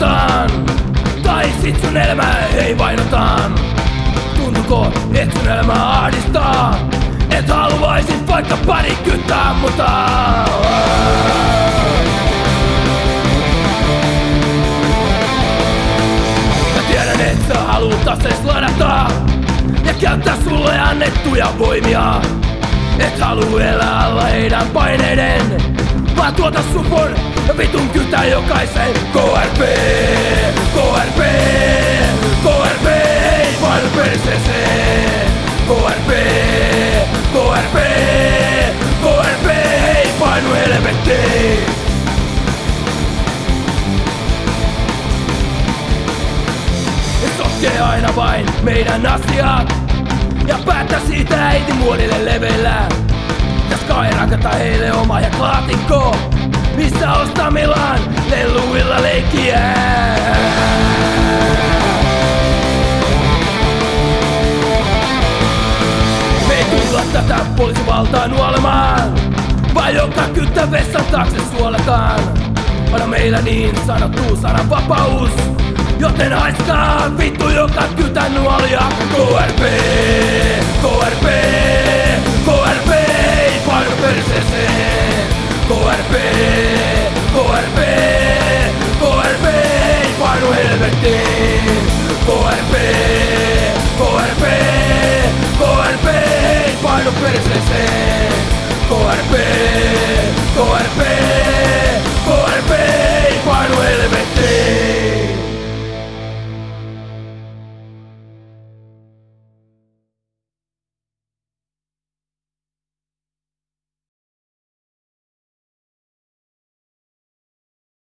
Sun pengotaan Tai sit sun elämää ei vainotaan. Tuntuko, et sun elämää ahdistaa? Et haluaisit vaikka pari kyttää sä haluut asees ladata Ja käyttää sulle annettuja voimia. Et haluu elää alla heidän paineiden Vaan tuota ja vitun kytä jokaisen KRP, KRP, KRP, ei vain perseeseen KRP, KRP, KRP, ei painu helvettiin. Sotkee aina vain meidän asiat. Ja päättää siitä äiti muodille levellä Sky rakentaa heille oma ja klaatikko Missä ostamillaan lelluilla leikkiä. Me ei tulla tätä poliisivaltaa nuolemaan. Vai joka kyttä vessan taakse suoletaan? Anna meillä niin sanottu sananvapaus. Joten haiskaa vittu joka kytä nuolia KRP, cobarde, cobarde.